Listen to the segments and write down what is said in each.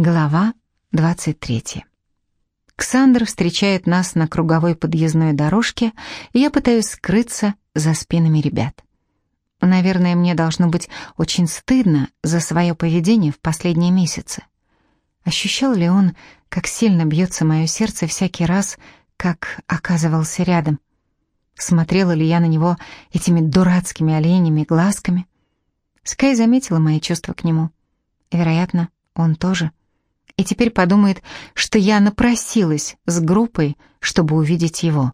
Глава 23. Ксандр встречает нас на круговой подъездной дорожке, и я пытаюсь скрыться за спинами ребят. Наверное, мне должно быть очень стыдно за свое поведение в последние месяцы. Ощущал ли он, как сильно бьется мое сердце всякий раз, как оказывался рядом? Смотрела ли я на него этими дурацкими оленями глазками? Скай заметила мои чувства к нему. Вероятно, он тоже и теперь подумает, что я напросилась с группой, чтобы увидеть его.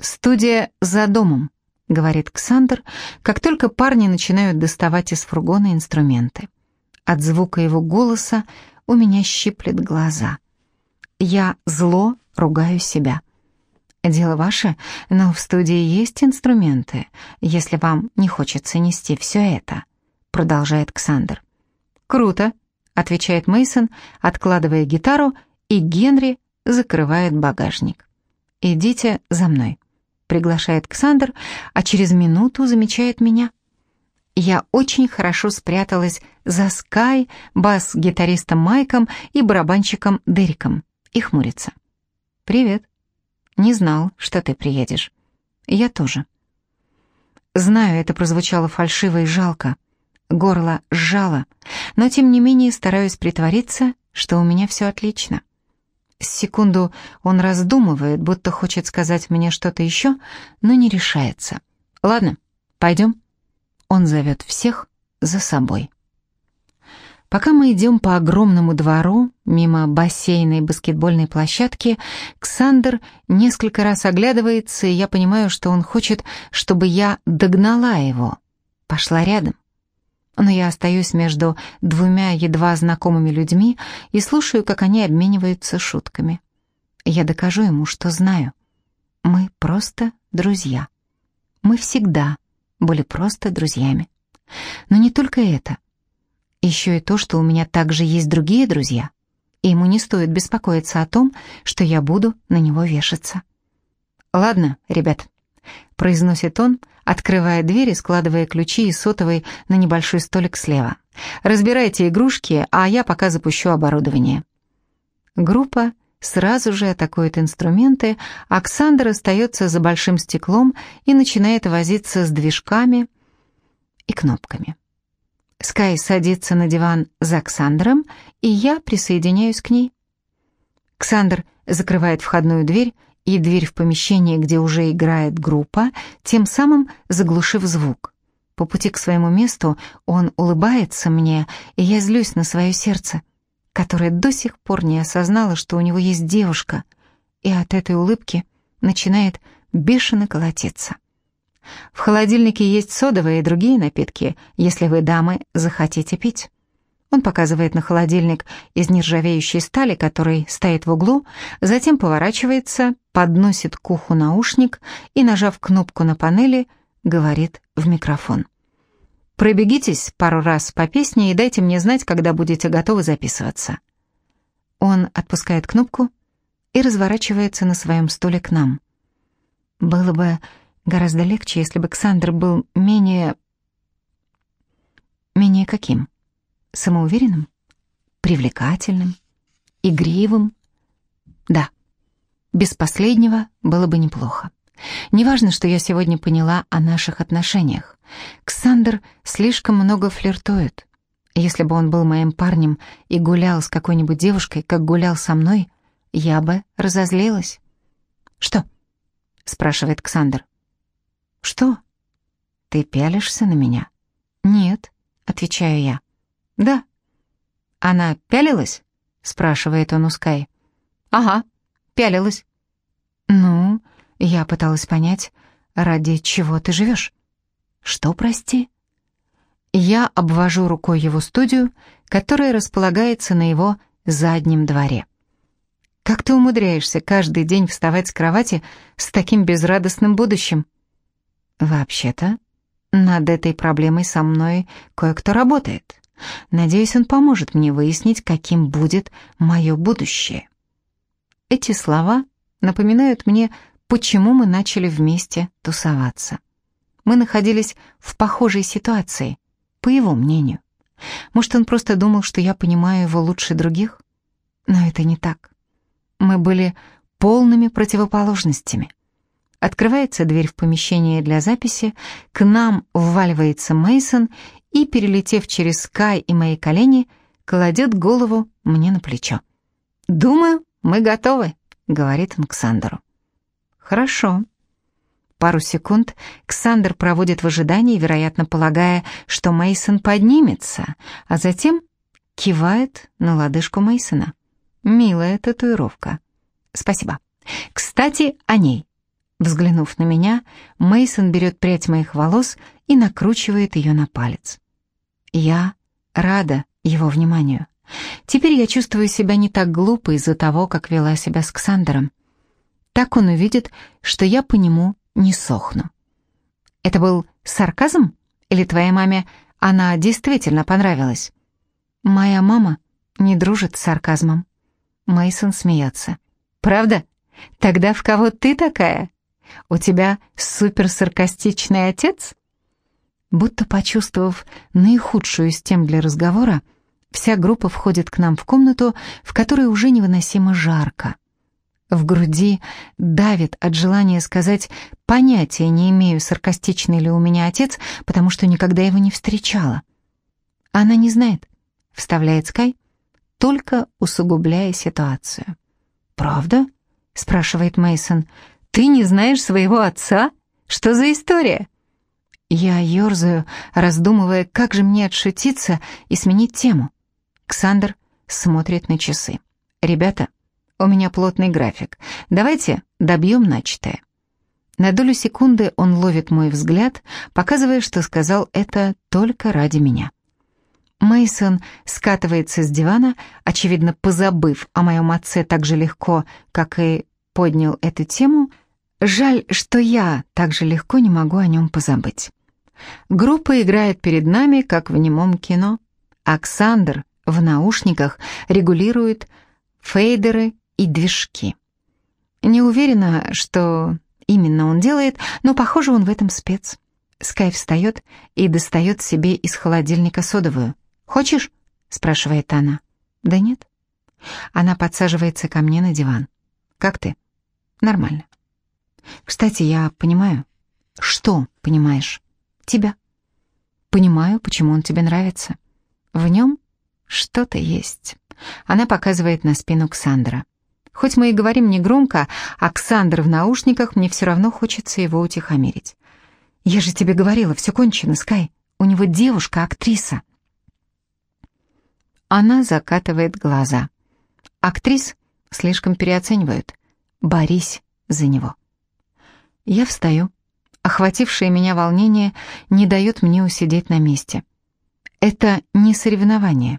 «Студия за домом», — говорит Ксандр, как только парни начинают доставать из фургона инструменты. От звука его голоса у меня щиплет глаза. Я зло ругаю себя. Дело ваше, но в студии есть инструменты, если вам не хочется нести все это, продолжает Ксандр. Круто, отвечает Мейсон, откладывая гитару, и Генри закрывает багажник. «Идите за мной», — приглашает Ксандр, а через минуту замечает меня. Я очень хорошо спряталась за Скай, бас-гитаристом Майком и барабанщиком Дериком и хмурится. «Привет. Не знал, что ты приедешь. Я тоже». Знаю, это прозвучало фальшиво и жалко, горло сжало, но тем не менее стараюсь притвориться, что у меня все отлично. С секунду он раздумывает, будто хочет сказать мне что-то еще, но не решается. «Ладно, пойдем». Он зовет всех за собой. Пока мы идем по огромному двору, мимо бассейна и баскетбольной площадки, Ксандр несколько раз оглядывается, и я понимаю, что он хочет, чтобы я догнала его. Пошла рядом но я остаюсь между двумя едва знакомыми людьми и слушаю, как они обмениваются шутками. Я докажу ему, что знаю. Мы просто друзья. Мы всегда были просто друзьями. Но не только это. Еще и то, что у меня также есть другие друзья, и ему не стоит беспокоиться о том, что я буду на него вешаться. «Ладно, ребят», — произносит он, открывая дверь и складывая ключи и сотовый на небольшой столик слева. «Разбирайте игрушки, а я пока запущу оборудование». Группа сразу же атакует инструменты, Оксандр остается за большим стеклом и начинает возиться с движками и кнопками. Скай садится на диван за Оксандром, и я присоединяюсь к ней. Ксандр закрывает входную дверь и дверь в помещение, где уже играет группа, тем самым заглушив звук. По пути к своему месту он улыбается мне, и я злюсь на свое сердце, которое до сих пор не осознало, что у него есть девушка, и от этой улыбки начинает бешено колотиться. В холодильнике есть содовые и другие напитки, если вы, дамы, захотите пить. Он показывает на холодильник из нержавеющей стали, который стоит в углу, затем поворачивается, подносит к уху наушник и, нажав кнопку на панели, говорит в микрофон. «Пробегитесь пару раз по песне и дайте мне знать, когда будете готовы записываться». Он отпускает кнопку и разворачивается на своем стуле к нам. Было бы гораздо легче, если бы Ксандр был менее... Менее каким? Самоуверенным, привлекательным, игривым. Да, без последнего было бы неплохо. Неважно, что я сегодня поняла о наших отношениях. Ксандр слишком много флиртует. Если бы он был моим парнем и гулял с какой-нибудь девушкой, как гулял со мной, я бы разозлилась. «Что?» — спрашивает Ксандр. «Что? Ты пялишься на меня?» «Нет», — отвечаю я. «Да». «Она пялилась?» — спрашивает он у Скай. «Ага, пялилась». «Ну, я пыталась понять, ради чего ты живешь?» «Что, прости?» Я обвожу рукой его студию, которая располагается на его заднем дворе. «Как ты умудряешься каждый день вставать с кровати с таким безрадостным будущим?» «Вообще-то, над этой проблемой со мной кое-кто работает. Надеюсь, он поможет мне выяснить, каким будет мое будущее. Эти слова напоминают мне, почему мы начали вместе тусоваться. Мы находились в похожей ситуации, по его мнению. Может, он просто думал, что я понимаю его лучше других? Но это не так. Мы были полными противоположностями. Открывается дверь в помещение для записи, к нам вваливается Мейсон и, перелетев через Скай и мои колени, кладет голову мне на плечо. «Думаю, мы готовы», — говорит он Ксандеру. «Хорошо». Пару секунд Ксандер проводит в ожидании, вероятно, полагая, что Мейсон поднимется, а затем кивает на лодыжку Мейсона. Милая татуировка. Спасибо. Кстати, о ней. Взглянув на меня, Мейсон берет прядь моих волос и накручивает ее на палец. Я рада его вниманию. Теперь я чувствую себя не так глупо из-за того, как вела себя с Ксандером. Так он увидит, что я по нему не сохну. Это был сарказм? Или твоей маме она действительно понравилась? Моя мама не дружит с сарказмом. Мейсон смеется. Правда? Тогда в кого ты такая? У тебя суперсаркастичный отец? Будто почувствовав наихудшую из тем для разговора, вся группа входит к нам в комнату, в которой уже невыносимо жарко. В груди давит от желания сказать «понятия не имею, саркастичный ли у меня отец, потому что никогда его не встречала». Она не знает, вставляет Скай, только усугубляя ситуацию. «Правда?» — спрашивает Мейсон. «Ты не знаешь своего отца? Что за история?» Я ерзаю, раздумывая, как же мне отшутиться и сменить тему. Ксандр смотрит на часы. «Ребята, у меня плотный график. Давайте добьем начатое». На долю секунды он ловит мой взгляд, показывая, что сказал это только ради меня. Мейсон скатывается с дивана, очевидно, позабыв о моем отце так же легко, как и поднял эту тему. Жаль, что я так же легко не могу о нем позабыть. Группа играет перед нами, как в немом кино. Оксандр в наушниках регулирует фейдеры и движки. Не уверена, что именно он делает, но, похоже, он в этом спец. Скай встает и достает себе из холодильника содовую. «Хочешь?» — спрашивает она. «Да нет». Она подсаживается ко мне на диван. «Как ты?» «Нормально». «Кстати, я понимаю». «Что понимаешь?» «Тебя». «Понимаю, почему он тебе нравится. В нем что-то есть». Она показывает на спину Ксандра. Хоть мы и говорим негромко, а Ксандр в наушниках, мне все равно хочется его утихомирить. «Я же тебе говорила, все кончено, Скай. У него девушка-актриса». Она закатывает глаза. Актрис слишком переоценивают. Борись за него. Я встаю. Охватившее меня волнение не дает мне усидеть на месте. Это не соревнование,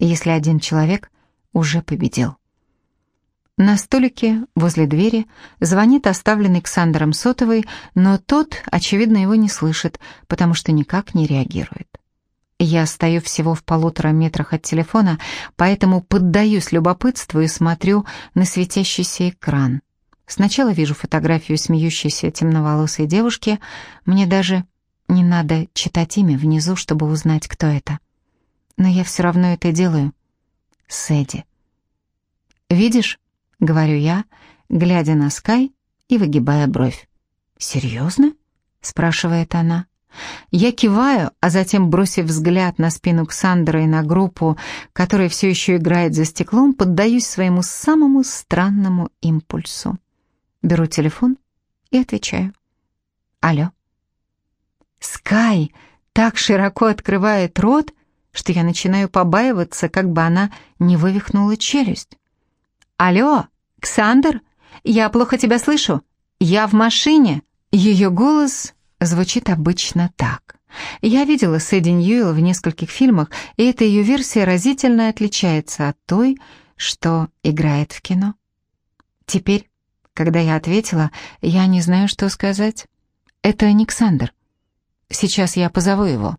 если один человек уже победил. На столике возле двери звонит оставленный Ксандером сотовый, но тот, очевидно, его не слышит, потому что никак не реагирует. Я стою всего в полутора метрах от телефона, поэтому поддаюсь любопытству и смотрю на светящийся экран. Сначала вижу фотографию смеющейся темноволосой девушки. Мне даже не надо читать имя внизу, чтобы узнать, кто это. Но я все равно это делаю. Сэдди. «Видишь?» — говорю я, глядя на Скай и выгибая бровь. «Серьезно?» — спрашивает она. Я киваю, а затем, бросив взгляд на спину Ксандра и на группу, которая все еще играет за стеклом, поддаюсь своему самому странному импульсу. Беру телефон и отвечаю. Алло. Скай так широко открывает рот, что я начинаю побаиваться, как бы она не вывихнула челюсть. «Алло, Ксандр, я плохо тебя слышу. Я в машине». Ее голос звучит обычно так. Я видела Сэдди Ньюэлл в нескольких фильмах, и эта ее версия разительно отличается от той, что играет в кино. Теперь, когда я ответила, я не знаю, что сказать. Это Никсандр. Сейчас я позову его.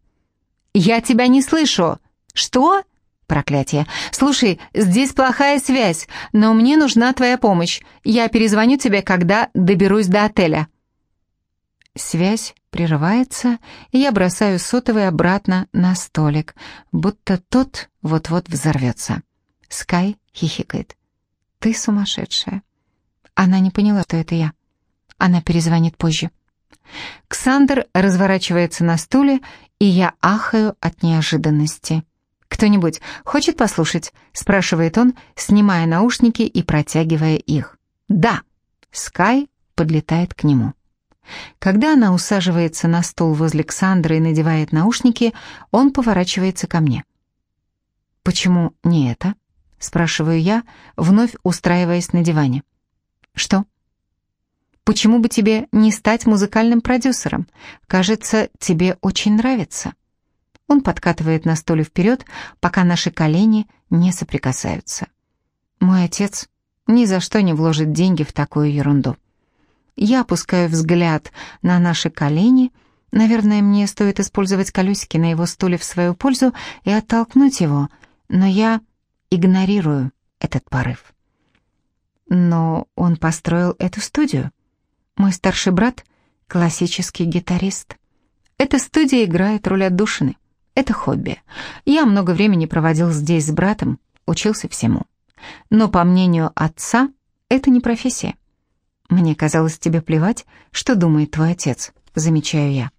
«Я тебя не слышу!» «Что?» Проклятие. «Слушай, здесь плохая связь, но мне нужна твоя помощь. Я перезвоню тебе, когда доберусь до отеля». Связь прерывается, и я бросаю сотовый обратно на столик, будто тот вот-вот взорвется. Скай хихикает. «Ты сумасшедшая». Она не поняла, что это я. Она перезвонит позже. Ксандр разворачивается на стуле, и я ахаю от неожиданности. «Кто-нибудь хочет послушать?» — спрашивает он, снимая наушники и протягивая их. «Да!» — Скай подлетает к нему. Когда она усаживается на стул возле Ксандра и надевает наушники, он поворачивается ко мне. «Почему не это?» — спрашиваю я, вновь устраиваясь на диване. «Что?» «Почему бы тебе не стать музыкальным продюсером? Кажется, тебе очень нравится». Он подкатывает на стуле вперед, пока наши колени не соприкасаются. Мой отец ни за что не вложит деньги в такую ерунду. Я опускаю взгляд на наши колени. Наверное, мне стоит использовать колесики на его стуле в свою пользу и оттолкнуть его, но я игнорирую этот порыв. Но он построил эту студию. Мой старший брат — классический гитарист. Эта студия играет роль отдушины. Это хобби. Я много времени проводил здесь с братом, учился всему. Но, по мнению отца, это не профессия. Мне казалось, тебе плевать, что думает твой отец, замечаю я.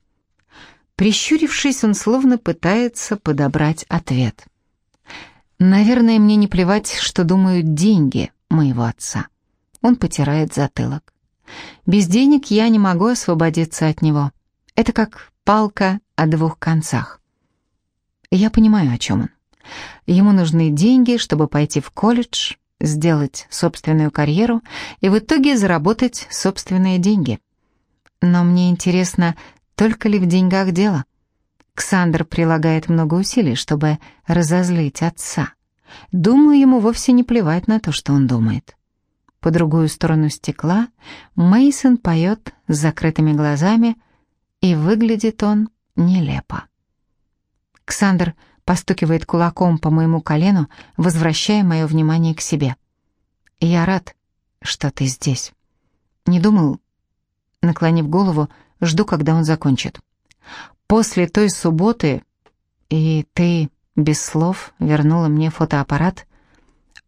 Прищурившись, он словно пытается подобрать ответ. Наверное, мне не плевать, что думают деньги моего отца. Он потирает затылок. Без денег я не могу освободиться от него. Это как палка о двух концах. Я понимаю, о чем он. Ему нужны деньги, чтобы пойти в колледж, сделать собственную карьеру и в итоге заработать собственные деньги. Но мне интересно, только ли в деньгах дело? Ксандр прилагает много усилий, чтобы разозлить отца. Думаю, ему вовсе не плевать на то, что он думает. По другую сторону стекла Мейсон поет с закрытыми глазами, и выглядит он нелепо. Ксандр постукивает кулаком по моему колену, возвращая мое внимание к себе. «Я рад, что ты здесь». Не думал, наклонив голову, жду, когда он закончит. «После той субботы, и ты без слов вернула мне фотоаппарат,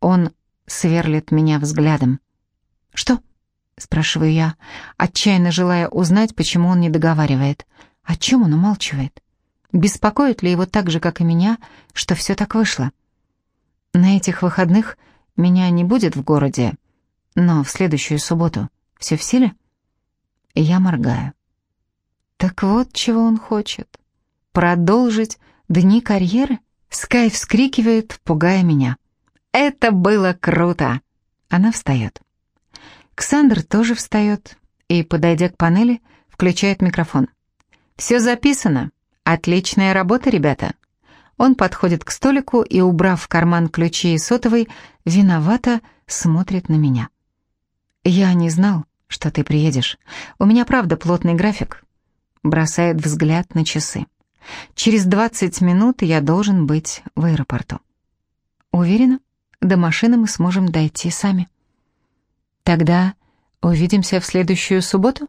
он сверлит меня взглядом. «Что?» — спрашиваю я, отчаянно желая узнать, почему он не договаривает. О чем он умалчивает? Беспокоит ли его так же, как и меня, что все так вышло? На этих выходных меня не будет в городе, но в следующую субботу все в силе? Я моргаю. Так вот, чего он хочет. Продолжить дни карьеры? Скай вскрикивает, пугая меня. «Это было круто!» Она встает. Ксандр тоже встает и, подойдя к панели, включает микрофон. «Все записано. Отличная работа, ребята». Он подходит к столику и, убрав в карман ключи и сотовый, виновато смотрит на меня. «Я не знал, что ты приедешь. У меня, правда, плотный график». Бросает взгляд на часы. «Через двадцать минут я должен быть в аэропорту». «Уверена, до машины мы сможем дойти сами». «Тогда увидимся в следующую субботу?»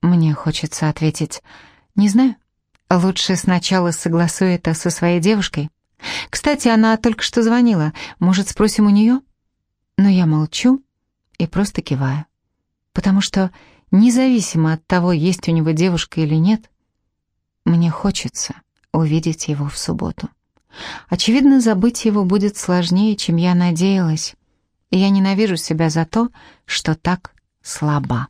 Мне хочется ответить «Не знаю». Лучше сначала согласуй это со своей девушкой. Кстати, она только что звонила. Может, спросим у нее? Но я молчу и просто киваю. Потому что, независимо от того, есть у него девушка или нет, мне хочется увидеть его в субботу. Очевидно, забыть его будет сложнее, чем я надеялась. И я ненавижу себя за то, что так слаба.